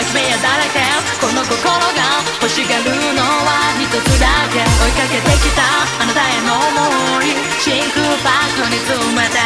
空きだらけこの心が欲しがるのは一つだけ。追いかけてきたあなたへの想い。真空パックに詰めて